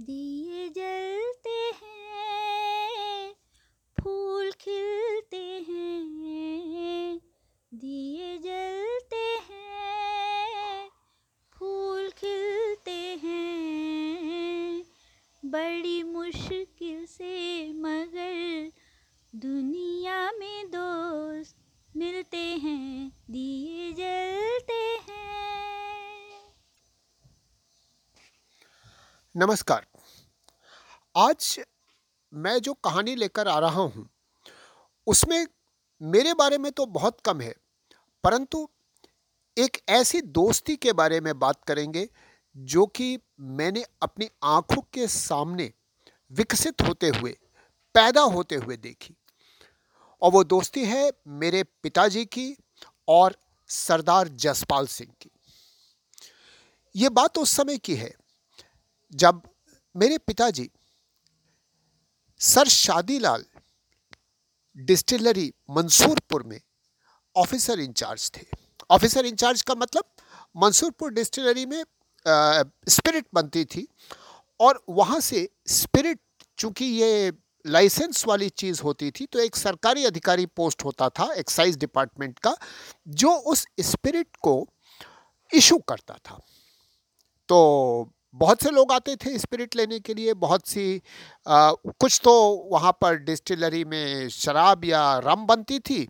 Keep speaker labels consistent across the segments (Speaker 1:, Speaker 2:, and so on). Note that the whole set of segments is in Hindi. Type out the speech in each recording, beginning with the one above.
Speaker 1: दिए जलते
Speaker 2: नमस्कार। आज मैं जो कहानी लेकर आ रहा हूँ, उसमें मेरे बारे में तो बहुत कम है, परंतु एक ऐसी दोस्ती के बारे में बात करेंगे, जो कि मैंने अपनी आँखों के सामने विकसित होते हुए, पैदा होते हुए देखी। और वो दोस्ती है मेरे पिताजी की और सरदार जसपाल सिंह की। ये बात उस समय की है जब मेरे पिताजी सर शादीलाल डिस्टिलरी मंसूरपुर में ऑफिसर इंचार्ज थे। ऑफिसर इंचार्ज का मतलब मंसूरपुर डिस्टिलरी में स्पिरिट बनती थी और वहाँ से स्पिरिट, चूँकि ये लाइसेंस वाली चीज़ होती थी तो एक सरकारी अधिकारी पोस्ट होता था एक्साइज डिपार्टमेंट का, जो उस स्पिरिट को इशू करता था। तो बहुत से लोग आते थे स्पिरिट लेने के लिए बहुत सी आ, कुछ तो वहाँ पर डिस्टिलरी में शराब या रम बनती थी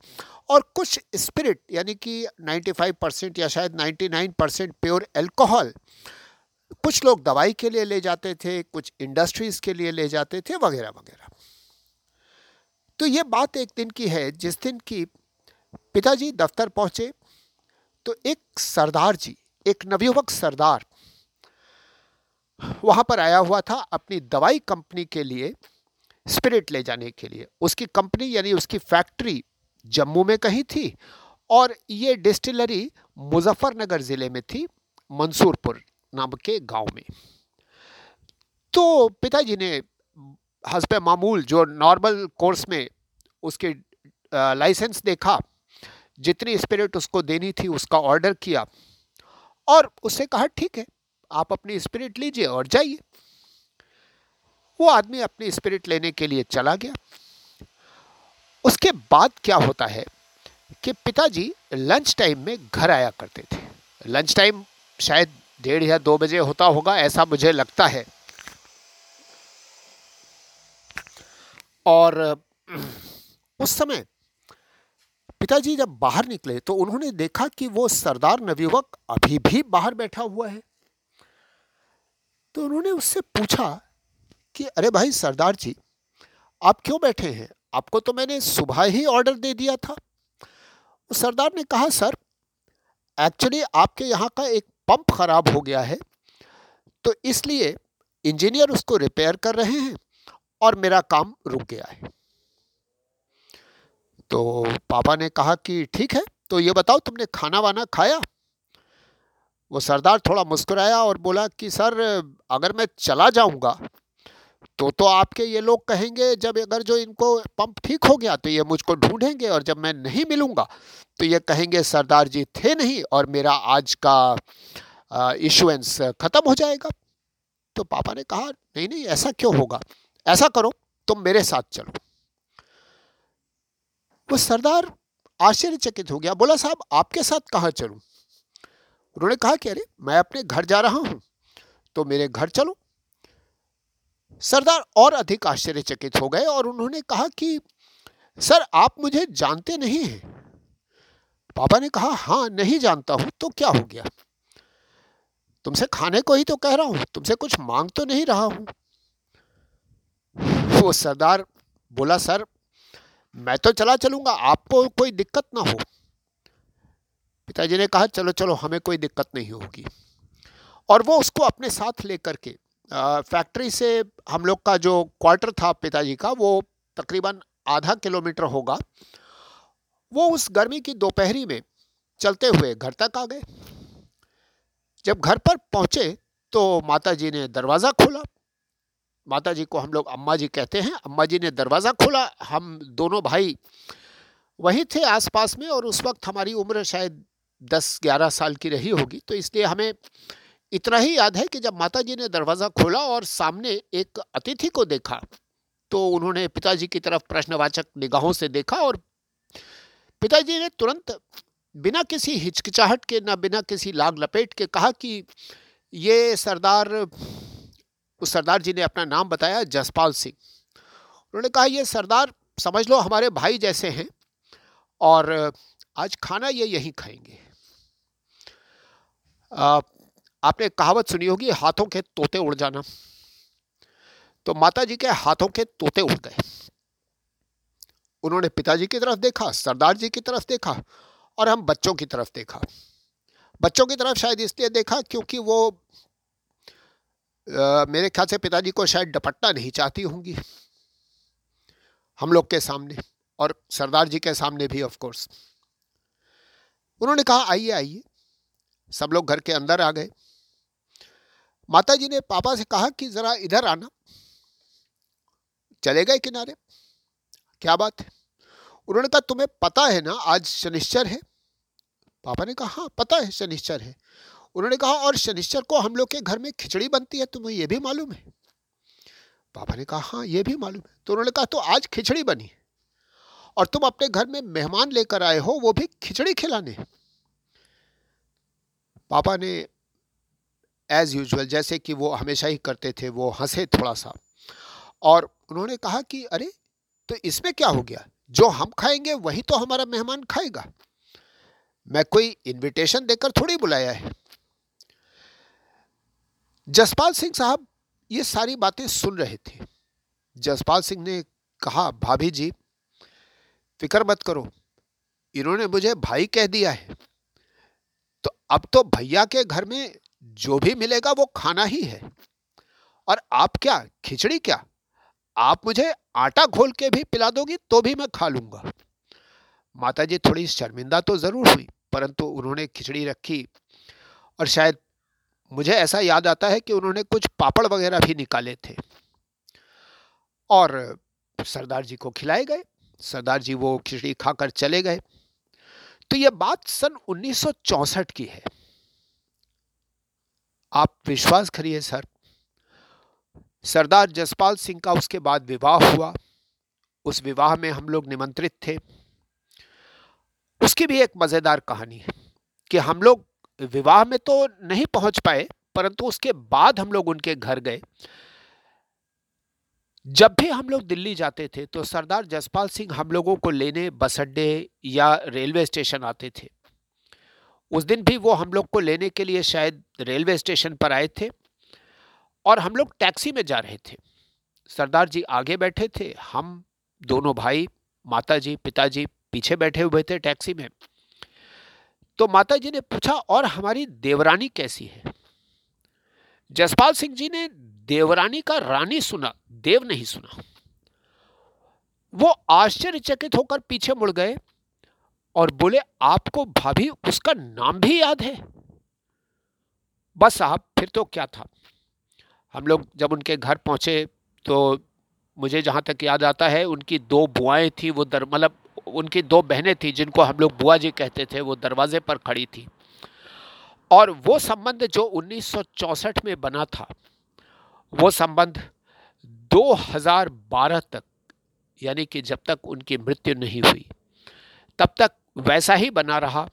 Speaker 2: और कुछ स्पिरिट यानी कि 95 परसेंट या शायद 99 परसेंट प्योर एल्कोहल कुछ लोग दवाई के लिए ले जाते थे कुछ इंडस्ट्रीज़ के लिए ले जाते थे वगैरह वगैरह। तो ये बात एक दिन की है जिस दिन की पिताजी दफ्तर पहुँचे तो एक सरदार जी एक नवयुवक सरदार वहाँ पर आया हुआ था अपनी दवाई कंपनी के लिए, स्पिरिट ले जाने के लिए। उसकी कंपनी यानी उसकी फैक्ट्री जम्मू में कहीं थी और ये डिस्टिलरी मुजफ्फरनगर ज़िले में थी, मंसूरपुर नाम के गाँव में। तो पिताजी ने हसब मामूल, जो नॉर्मल कोर्स में उसके लाइसेंस देखा, जितनी स्पिरिट उसको देनी थी उसका ऑर्डर किया और उससे कहा, ठीक है आप अपनी स्पिरिट लीजिए और जाइए। वो आदमी अपनी स्पिरिट लेने के लिए चला गया। उसके बाद क्या होता है कि पिताजी लंच टाइम में घर आया करते थे। लंच टाइम शायद डेढ़ या दो बजे होता होगा, ऐसा मुझे लगता है। और, उस समय पिताजी जब बाहर निकले तो उन्होंने देखा कि वो सरदार नवयुवक अभी भी बाहर बैठा हुआ है। तो उन्होंने उससे पूछा कि, अरे भाई सरदार जी, आप क्यों बैठे हैं? आपको तो मैंने सुबह ही ऑर्डर दे दिया था। उस सरदार ने कहा, सर एक्चुअली आपके यहाँ का एक पंप खराब हो गया है तो इसलिए इंजीनियर उसको रिपेयर कर रहे हैं और मेरा काम रुक गया है। तो पापा ने कहा कि, ठीक है तो ये बताओ तुमने खाना वाना खाया? वो सरदार थोड़ा मुस्कुराया और बोला कि, सर, अगर मैं चला जाऊँगा तो तो आपके ये लोग कहेंगे, जब अगर जो इनको पंप ठीक हो गया तो ये मुझको ढूंढेंगे और जब मैं नहीं मिलूँगा तो ये कहेंगे, सरदार जी, थे नहीं और मेरा आज का इशुएंस ख़त्म हो जाएगा। तो पापा ने कहा, नहीं नहीं, ऐसा क्यों होगा? ऐसा करो, तुम मेरे साथ चलो। वो सरदार आश्चर्यचकित हो गया, बोला, साहब, आपके साथ कहाँ चलूँ? उन्होंने कहा कि अरे, मैं अपने घर जा रहा हूँ तो मेरे घर चलो। सरदार और अधिक आश्चर्यचकित हो गए और उन्होंने कहा कि, सर, आप मुझे जानते नहीं हैं। पापा ने कहा हाँ नहीं जानता हूँ तो क्या हो गया? तुमसे खाने को ही तो कह रहा हूँ, तुमसे कुछ मांग तो नहीं रहा हूँ। वो सरदार बोला, सर, मैं तो चला चलूँगा, आपको कोई दिक्कत ना हो। पिताजी ने कहा, चलो चलो, हमें कोई दिक्कत नहीं होगी। और वो उसको अपने साथ लेकर के फैक्ट्री से हम लोग का जो क्वार्टर था पिताजी का, वो तकरीबन आधा किलोमीटर होगा। वो उस गर्मी की दोपहरी में चलते हुए घर तक आ गए। जब घर पर पहुँचे तो माता जी ने दरवाज़ा खोला। माता जी को हम लोग अम्मा जी कहते हैं, अम्मा जी ने दरवाज़ा खोला। हम दोनों भाई वहीं थे आसपास में और उस वक्त हमारी उम्र शायद दस ग्यारह साल की रही होगी तो इसलिए हमें इतना ही याद है कि जब माता जी ने दरवाज़ा खोला और सामने एक अतिथि को देखा तो उन्होंने पिताजी की तरफ़ प्रश्नवाचक निगाहों से देखा और पिताजी ने तुरंत बिना किसी हिचकिचाहट के, ना बिना किसी लाग लपेट के कहा कि ये सरदार, उस सरदार जी ने अपना नाम बताया, जसपाल सिंह। उन्होंने कहा, ये सरदार, समझ लो, हमारे भाई जैसे हैं और आज खाना ये यहीं खाएँगे। आपने कहावत सुनी होगी हाथों के तोते उड़ जाना। तो माता जी के हाथों के तोते उड़ गए। उन्होंने पिताजी की तरफ़ देखा सरदार जी की तरफ़ देखा और हम बच्चों की तरफ़ देखा। बच्चों की तरफ़ शायद इसलिए देखा क्योंकि वो आ, मेरे ख्याल से पिताजी को शायद डपट्टा नहीं चाहती होंगी। हम लोग के सामने और सरदार जी के सामने भी ऑफ़ कोर्स उन्होंने कहा आइए आइए। सब लोग घर के अंदर आ गए। माता जी ने पापा से कहा कि ज़रा इधर आना। चले गए किनारे। क्या बात है? उन्होंने कहा, तुम्हें पता है ना, आज शनिश्चर है? पापा ने कहा हाँ पता है, शनिश्चर है। उन्होंने कहा, और शनिश्चर को हम लोग के घर में खिचड़ी बनती है, तुम्हें यह भी मालूम है? पापा ने कहा हाँ ये भी मालूम है। तो उन्होंने कहा तो आज खिचड़ी बनी और तुम अपने घर में मेहमान लेकर आए हो, वो भी खिचड़ी खिलाने। पापा ने एज यूजल जैसे कि वो हमेशा ही करते थे, वो हंसे थोड़ा सा और उन्होंने कहा कि, अरे तो इसमें क्या हो गया? जो हम खाएँगे, वही तो हमारा मेहमान खाएगा। मैं कोई इनविटेशन देकर थोड़ी बुलाया है। जसपाल सिंह साहब ये सारी बातें सुन रहे थे। जसपाल सिंह ने कहा, भाभी जी, फ़िक्र मत करो। इन्होंने मुझे भाई कह दिया है। अब तो भैया के घर में जो भी मिलेगा वो खाना ही है। और आप क्या, खिचड़ी क्या? आप मुझे आटा घोल के भी पिला दोगी तो भी मैं खा लूँगा। माता जी थोड़ी शर्मिंदा तो ज़रूर हुई, परंतु उन्होंने खिचड़ी रखी और शायद मुझे ऐसा याद आता है कि उन्होंने कुछ पापड़ वगैरह भी निकाले थे। और सरदार जी को खिलाए गए। सरदार जी वो खिचड़ी खाकर चले गए। तो यह बात सन 1964 की है। आप विश्वास करिए सर, सरदार जसपाल सिंह का उसके बाद विवाह हुआ। उस विवाह में हम लोग निमंत्रित थे। उसकी भी एक मज़ेदार कहानी है कि हम लोग विवाह में तो नहीं पहुँच पाए, परंतु उसके बाद हम लोग उनके घर गए। जब भी हम लोग दिल्ली जाते थे तो सरदार जसपाल सिंह हम लोगों को लेने, बस अड्डे या रेलवे स्टेशन आते थे। उस दिन भी वो हम लोग को लेने के लिए शायद रेलवे स्टेशन पर आए थे और हम लोग टैक्सी में जा रहे थे। सरदार जी आगे बैठे थे, हम दोनों भाई माता जी पिताजी पीछे बैठे हुए थे टैक्सी में। तो माता जी ने पूछा, और हमारी देवरानी कैसी है? जसपाल सिंह जी ने देवरानी का रानी सुना, देव नहीं सुना। वो आश्चर्यचकित होकर पीछे मुड़ गए और बोले, आपको भाभी उसका नाम भी याद है? बस साहब, फिर तो क्या था? हम लोग जब उनके घर पहुँचे तो मुझे जहाँ तक याद आता है, उनकी दो बुआएँ थी, वो दर मतलब उनकी दो बहनें थी, जिनको हम लोग बुआ जी कहते थे, वो दरवाजे पर खड़ी थी। और वो संबंध जो 1964 में बना था वो संबंध 2012 तक, यानी कि जब तक उनकी मृत्यु नहीं हुई, तब तक वैसा ही बना रहा।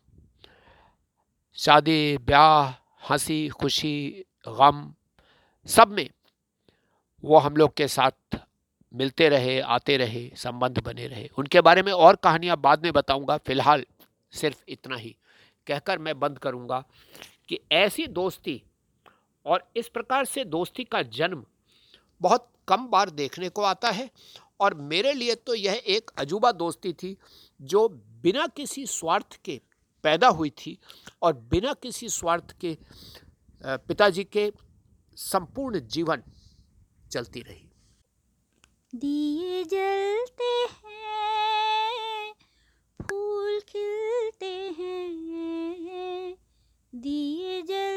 Speaker 2: शादी, ब्याह, हँसी, खुशी, गम, सब में वो हम लोग के साथ मिलते रहे, आते रहे, संबंध बने रहे। उनके बारे में और कहानियाँ बाद में बताऊँगा, फ़िलहाल सिर्फ़ इतना ही। कहकर मैं बंद करूँगा कि ऐसी दोस्ती और इस प्रकार से दोस्ती का जन्म बहुत कम बार देखने को आता है। और मेरे लिए तो यह एक अजूबा दोस्ती थी, जो बिना किसी स्वार्थ के पैदा हुई थी और बिना किसी स्वार्थ के पिताजी के संपूर्ण जीवन चलती रही।
Speaker 1: दिए जलते हैं, फूल खिलते हैं, दिए जलते